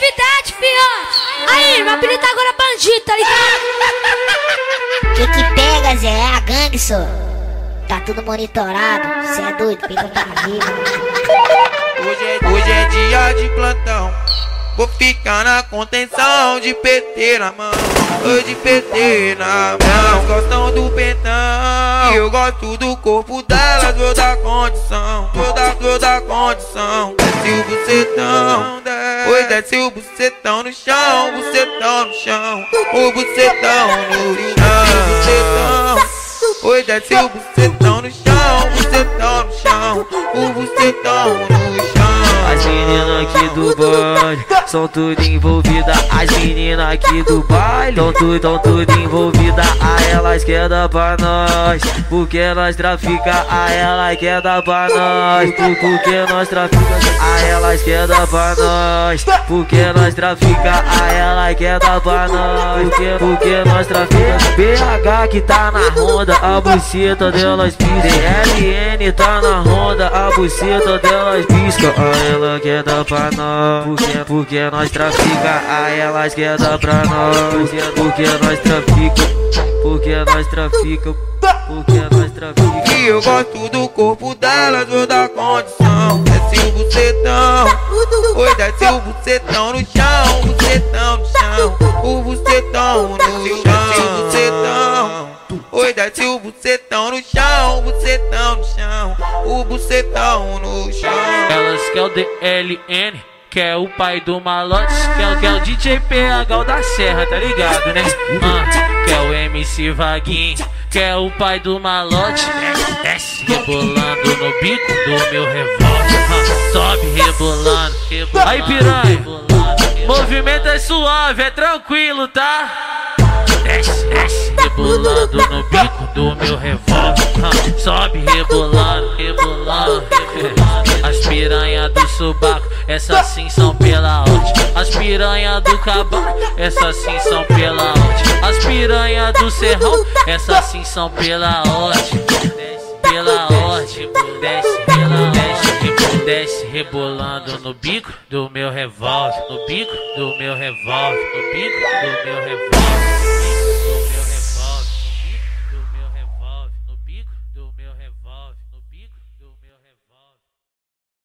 exclusividade, fiote. Aí, meu apelido agora é bandido, tá ligado? Que que pega, Zé? É a gangue, só. Tá tudo monitorado. Cê é doido, fica pra vida. Hoje é, hoje é dia de plantão. Vou ficar na contenção de PT na mão, de PT na mão. Gostam do pentão, e eu gosto do corpo delas. Vou dar condição, vou dar, vou dar condição. Desce o bucetão, oi, desce o bucetão no chão, bucetão no chão, o bucetão no chão. Oi, desce o bucetão no chão, bucetão no chão, o bucetão no chão. Do baile são tudo envolvidas. As meninas aqui do baile são tudo, tão tudo envolvidas. A elas quer dar pra nós, porque nós trafica. A elas quer dar pra nós, por- porque nós trafica. A elas quer dar pra nós, porque nós trafica. A elas quer dar pra nós, porque, porque nós trafica. BH que tá na ronda, a buceta delas pisca. DLN tá na ronda, a buceta delas pisca. A ela quer dar pra nós, porque, porque nós trafica. A elas quer dar pra nós, porque, porque nós trafica. Porque nós trafica, porque nós trafica. E eu gosto do corpo delas, vou dar condição. Desce o bucetão, oi, desce o bucetão no chão, bucetão no chão, o bucetão no chão, o bucetão. Oi, desce o bucetão no chão, bucetão no chão, o bucetão no chão. Elas quer o DLN, quer o pai do malote, quer, quer o DJ PH o da Serra, tá ligado, né? Ah, quer o MC Vaguinho, quer o pai do malote, desce, rebolando no bico do meu revólver. Ah, sobe rebolando, rebolando. Aí piranha, movimento é suave, é tranquilo, tá? Desce, rebolando no bico do meu revólver. Sobe rebolando, rebolando, rebolando. As piranha do subaco, essas sim são pela onde? As piranha do cabaco, essas sim são pela onde? As piranha do serrão, essas sim são pela onde? Pela onde? Desce pela desce, desce rebolando no bico do meu revólver, no bico do meu revólver, no bico do meu revólver.